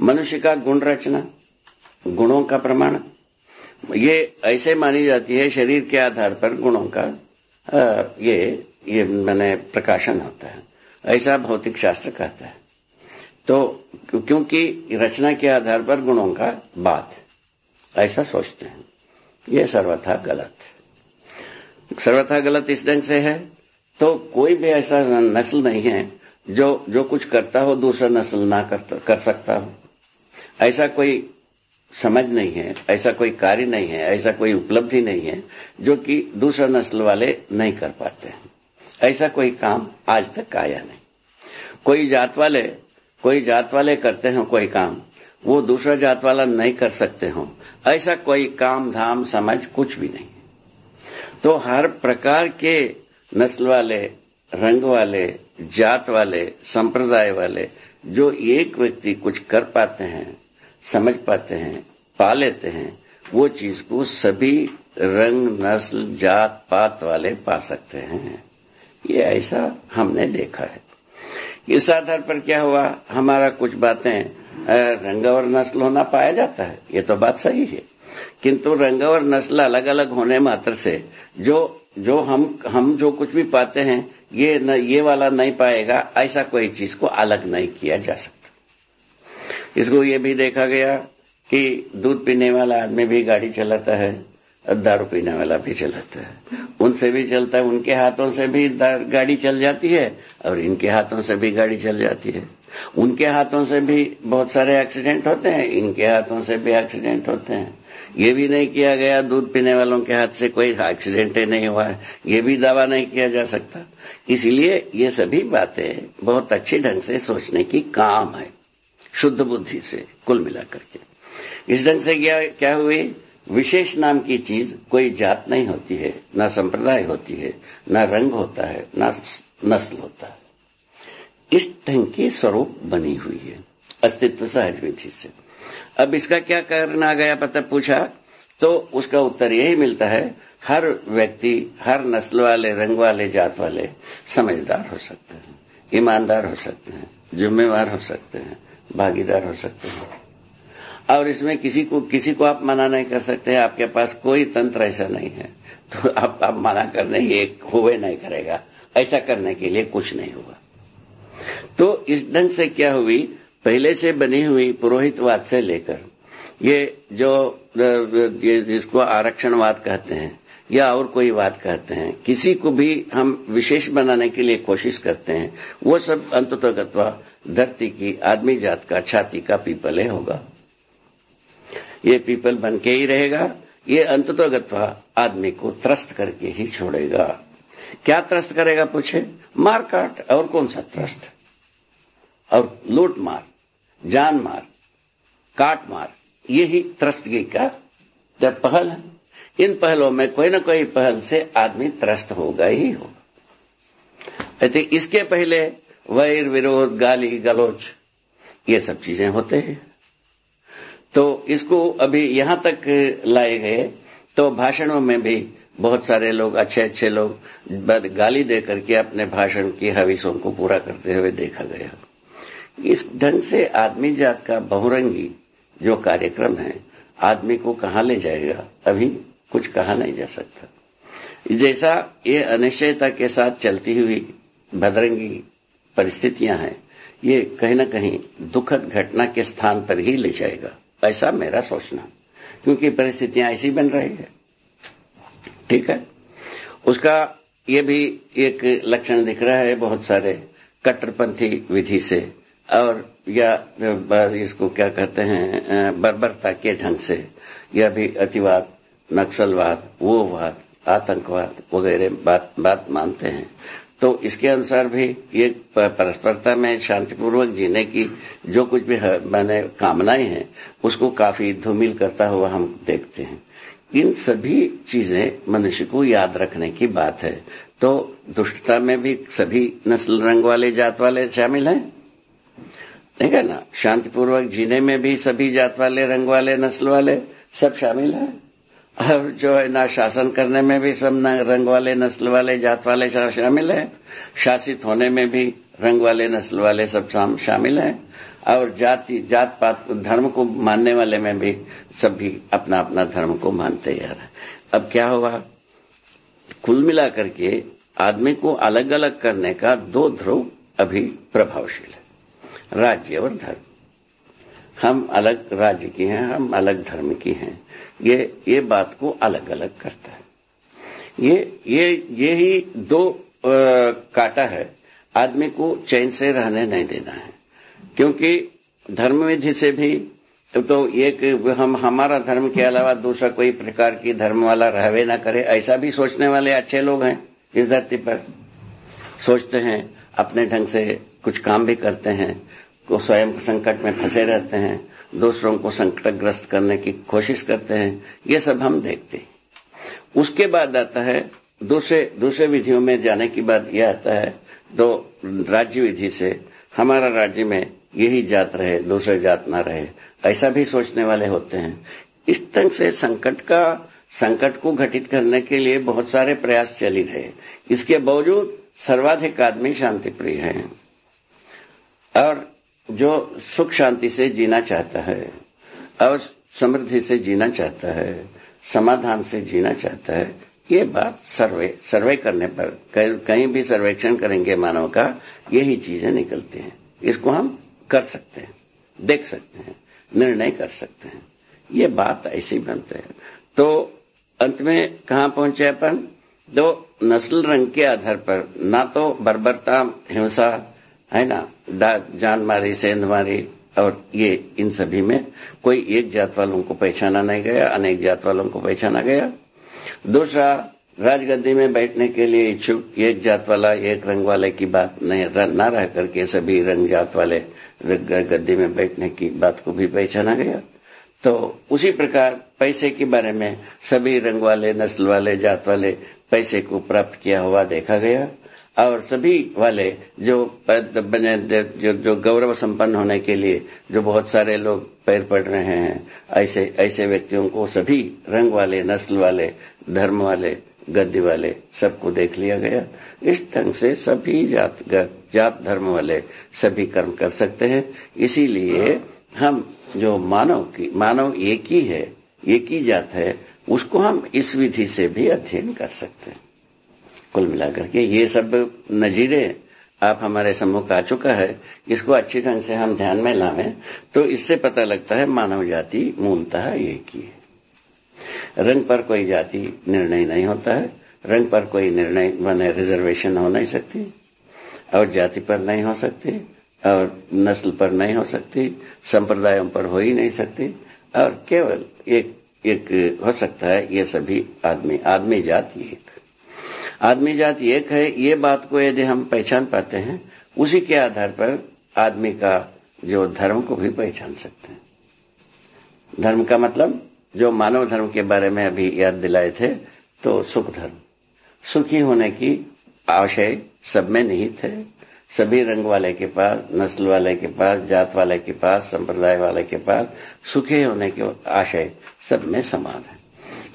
मनुष्य का गुण रचना गुणों का प्रमाण। ये ऐसे मानी जाती है शरीर के आधार पर गुणों का। आ, ये ये मैंने प्रकाशन होता है। ऐसा भौतिक शास्त्र कहता है। तो क्योंकि रचना के आधार पर गुणों का बात ऐसा सोचते हैं। ये सर्वथा गलत सर्वथा गलत इस ढंग से है तो कोई भी ऐसा नस्ल नहीं है जो जो कुछ करता हो दूसरा नस्ल ना कर, कर सकता हो। ऐसा कोई समझ नहीं है, ऐसा कोई कार्य नहीं है, ऐसा कोई उपलब्धि नहीं है जो कि दूसरा नस्ल वाले नहीं कर पाते ऐसा कोई काम आज तक आया नहीं। कोई जात वाले, कोई जात वाले करते हो कोई काम, वो दूसरा जात वाला नहीं कर सकते हो। ऐसा कोई काम धाम समझ कुछ भी नहीं। तो हर प्रकार के नस्ल वाले, रंग वाले, जात वाले, संप्रदाय वाले, जो एक व्यक्ति कुछ कर पाते हैं समझ पाते हैं, पा लेते हैं, वो चीज़ को सभी रंग, नस्ल, जात, पात वाले पा सकते हैं। ये ऐसा हमने देखा है। इस आधार पर क्या हुआ? हमारा कुछ बातें रंग और नस्ल होना पाया जाता है। ये तो बात सही है। किंतु रंग और नस्ल अलग अलग होने मात्र से जो जो हम हम जो कुछ भी पाते हैं, ये न, ये वाला नहीं पाएगा, ऐसा कोई चीज़ को अलग नहीं किया जा सकता। इसको ये भी देखा गया कि दूध पीने वाला आदमी भी गाड़ी चलाता है, और दारू पीने वाला भी चलाता है। उनसे भी चलता है, उनके हाथों से भी गाड़ी चल जाती है, और इनके हाथों से भी गाड़ी चल जाती है। उनके हाथों से भी बहुत सारे एक्सीडेंट होते हैं, इनके हाथों से भी एक्सीडेंट होते हैं। ये भी नहीं किया गया, दूध पीने वालों के हाथ से कोई एक्सीडेंट नहीं हुआ है। ये भी दावा नहीं किया जा सकता। इसलिए ये सभी बातें बहुत अच्छे ढंग से सोचने की काम है। शुद्ध बुद्धि से कुल मिलाकर के। इस ढंग से क्या क्या हुई? विशेष नाम की चीज़ कोई जात नहीं होती है, न संप्रदाय होती है, न रंग होता है, न नस्ल होता है। इस ढंग की स्वरूप बनी हुई है, अस्तित्व सहज विधि से। अब इसका क्या कारण आ गया, पता पूछा? तो उसका उत्तर यही मिलता है, हर व्यक्ति, हर नस्ल वाले, रंग वाले, जात वाले समझदार हो सकते हैं, ईमानदार हो सकते हैं, जिम्मेवार हो सकते हैं भागीदार हो सकते हैं। और इसमें किसी को किसी को आप मना नहीं कर सकते आपके पास कोई तंत्र ऐसा नहीं है। तो आप आप मना करने ये हुए नहीं करेगा। ऐसा करने के लिए कुछ नहीं होगा। तो इस ढंग से क्या हुई? पहले से बनी हुई पुरोहितवाद से लेकर, ये जो जिसको आरक्षणवाद कहते हैं, या और कोई बात कहते हैं, किसी को भी हम विशेष बनाने के लिए कोशिश करते हैं, वो सब अंततोगत्वा धरती की आदमी जात का छाती का पीपल है होगा। ये पीपल बन के ही रहेगा। ये अंततोगत्वा आदमी को त्रस्त करके ही छोड़ेगा। क्या त्रस्त करेगा पूछे? मार काट, और कौन सा त्रस्त? और लूट मार, जान मार, काट मार यही त्रस्तगी का जब पहल है। इन पहलों में कोई ना कोई पहल से आदमी त्रस्त होगा ही होगा। इसके पहले वैर विरोध, गाली गलोच ये सब चीज़ें होते हैं। तो इसको अभी यहाँ तक लाए गए तो भाषणों में भी बहुत सारे लोग अच्छे अच्छे लोग गाली दे करके अपने भाषण की हविसों को पूरा करते हुए देखा गया। इस ढंग से आदमी जात का बहुरंगी जो कार्यक्रम है, आदमी को कहा ले जाएगा? अभी कुछ कहा नहीं जा सकता। जैसा ये अनिश्चयता के साथ चलती हुई भदरंगी परिस्थितियाँ हैं, ये कहीं न कहीं दुखद घटना के स्थान पर ही ले जाएगा। ऐसा मेरा सोचना क्योंकि परिस्थितियाँ ऐसी बन रही है। ठीक है? उसका ये भी एक लक्षण दिख रहा है बहुत सारे कट्टरपंथी विधि से, और या इसको क्या कहते हैं बर्बरता के ढंग से, या भी अतिवाद, नक्सलवाद वोवाद आतंकवाद वगैरह बात बात मानते हैं। तो इसके अनुसार भी ये परस्परता में शांतिपूर्वक जीने की जो कुछ भी मैंने कामनाएँ हैं, उसको काफ़ी धूमिल करता हुआ हम देखते हैं। इन सभी चीज़ें मनुष्य को याद रखने की बात है। तो दुष्टता में भी सभी नस्ल, रंग वाले, जात वाले शामिल हैं? ठीक है ना? शांतिपूर्वक जीने में भी सभी जात वाले, रंग वाले, नस्ल वाले सब शामिल हैं? और जो है ना शासन करने में भी सब रंग वाले, नस्ल वाले, जात वाले शामिल हैं। शासित होने में भी रंग वाले, नस्ल वाले सब शामिल हैं। और जाति जात पात धर्म को मानने वाले में भी सभी अपना अपना धर्म को मानते जा रहे अब क्या होगा कुल मिलाकर के आदमी को अलग अलग करने का दो ध्रुव अभी प्रभावशील है। राज्य और धर्म। हम अलग राज्य की हैं हम अलग धर्म की हैं। ये ये बात को अलग अलग करता है। ये ये ये ही दो आ, काटा है। आदमी को चैन से रहने नहीं देना है। क्योंकि धर्म विधि से भी तो एक हम हमारा धर्म के अलावा दूसरा कोई प्रकार की धर्म वाला रहवे ना करे ऐसा भी सोचने वाले अच्छे लोग हैं इस धरती पर। सोचते हैं अपने ढंग से कुछ काम भी करते हैं को स्वयं संकट में फंसे रहते हैं, दूसरों को संकटग्रस्त करने की कोशिश करते हैं, ये सब हम देखते हैं। उसके बाद आता है, दूसरे दूसरे विधियों में जाने की बात यह आता है तो राज्य विधि से, हमारा राज्य में यही जात रहे, दूसरे जात ना रहे, ऐसा भी सोचने वाले होते हैं। इस ढंग से संकट का, संकट को घटित करने के लिए बहुत सारे प्रयास चली रहे इसके बावजूद सर्वाधिक आदमी शांति प्रिय है। और जो सुख शांति से जीना चाहता है, और समृद्धि से जीना चाहता है, समाधान से जीना चाहता है, ये बात सर्वे सर्वे करने पर, कहीं भी सर्वेक्षण करेंगे मानव का, यही चीज़ें निकलती हैं। इसको हम कर सकते हैं, देख सकते हैं, निर्णय कर सकते हैं। ये बात ऐसी बनते हैं। तो अंत में कहा पहुँचे अपन? दो नस्ल रंग के आधार पर, ना तो बर्बरता, हिंसा है ना? जान मारी, सेंध मारी, और ये, इन सभी में कोई एक जात वालों को पहचाना नहीं गया, अनेक जात वालों को पहचाना गया। दूसरा, राजगद्दी में बैठने के लिए इच्छुक एक जात वाला, एक रंग वाले की बात नहीं न रह करके सभी रंग जात वाले गद्दी में बैठने की बात को भी पहचाना गया। तो उसी प्रकार पैसे के बारे में सभी रंग वाले, नस्ल वाले, जात वाले पैसे को प्राप्त किया हुआ देखा गया। और सभी वाले जो जो, जो गौरव संपन्न होने के लिए जो बहुत सारे लोग पैर पड़ रहे हैं ऐसे ऐसे व्यक्तियों को सभी रंग वाले नस्ल वाले धर्म वाले गद्दी वाले सबको देख लिया गया। इस ढंग से सभी जात जात धर्म वाले सभी कर्म कर सकते हैं। इसीलिए हम जो मानव की मानव एक ही है एक ही जात है उसको हम इस विधि से भी अध्ययन कर सकते हैं। कुल मिलाकर के ये सब नजीरे आप हमारे सम्मुख आ चुका है। इसको अच्छी ढंग से हम ध्यान में लावे तो इससे पता लगता है मानव जाति मूलतः एक ही है। रंग पर कोई जाति निर्णय नहीं होता है, रंग पर कोई निर्णय माने रिजर्वेशन हो नहीं सकती, और जाति पर नहीं हो सकती, और नस्ल पर नहीं हो सकती, संप्रदायों पर हो ही नहीं सकती, और केवल एक एक हो सकता है ये सभी आदमी आदमी जाति एक आदमी जात एक है, ये बात को यदि हम पहचान पाते हैं, उसी के आधार पर आदमी का जो धर्म को भी पहचान सकते हैं। धर्म का मतलब जो मानव धर्म के बारे में अभी याद दिलाए थे तो सुख धर्म। सुखी होने की आशय सब में निहित है। सभी रंग वाले के पास, नस्ल वाले के पास, जात वाले के पास, संप्रदाय वाले के पास सुखी होने के आशय सब में समान है।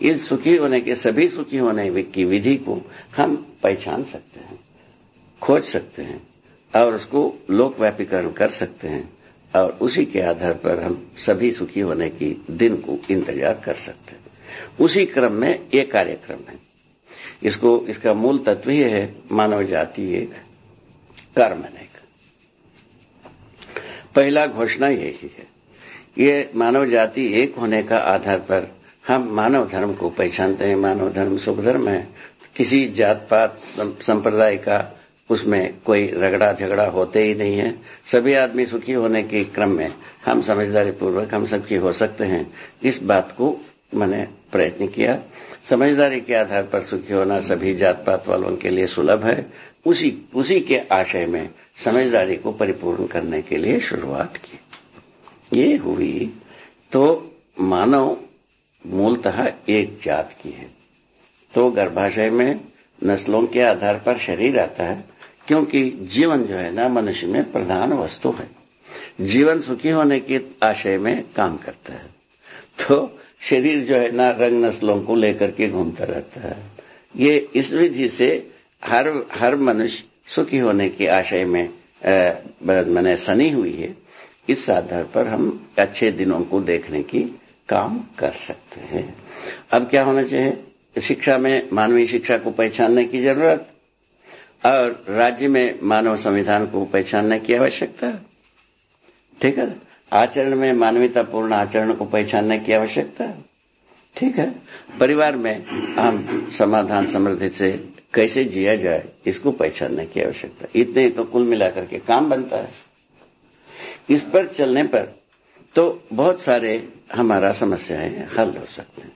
इन सुखी होने के, सभी सुखी होने की विधि को हम पहचान सकते हैं, खोज सकते हैं, और उसको लोक व्यापीकरण कर सकते हैं, और उसी के आधार पर हम सभी सुखी होने की दिन को इंतज़ार कर सकते हैं। उसी क्रम में एक कार्यक्रम है। इसको, इसका मूल तत्व ही है, मानव जाति एक कर्म अनेक पहला घोषणा यही है। ये मानव जाति एक होने का आधार पर हम मानव धर्म को पहचानते हैं, मानव धर्म शुभ धर्म है। किसी जात पात संप्रदाय का उसमें कोई रगड़ा झगड़ा होते ही नहीं है। सभी आदमी सुखी होने के क्रम में हम समझदारी पूर्वक हम सुखी हो सकते हैं। इस बात को मैंने प्रयत्न किया। समझदारी के आधार पर सुखी होना सभी जात पात वालों के लिए सुलभ है। उसी उसी के आशय में समझदारी को परिपूर्ण करने के लिए शुरुआत की। ये हुई तो मानव मूलतः एक जात की है। तो गर्भाशय में नस्लों के आधार पर शरीर आता है, क्योंकि जीवन जो है ना, मनुष्य में प्रधान वस्तु है। जीवन सुखी होने के आशय में काम करता है। तो शरीर जो है ना, रंग नस्लों को लेकर के घूमता रहता है। ये इस विधि से हर हर मनुष्य सुखी होने के आशय में मैंने सनी हुई है। इस आधार पर हम अच्छे दिनों को देखने की काम कर सकते हैं। अब क्या होना चाहिए? शिक्षा में, मानवीय शिक्षा को पहचानने की ज़रूरत और राज्य में मानव संविधान को पहचानने की आवश्यकता। ठीक है? आचरण में मानवीयतापूर्ण आचरण को पहचानने की आवश्यकता। ठीक है? परिवार में हम समाधान समृद्धि से कैसे जिया जाए, इसको पहचानने की आवश्यकता। इतने ही तो कुल मिलाकर के काम बनता है। इस पर चलने पर तो बहुत सारे हमारा समस्याएँ हल हो सकते हैं।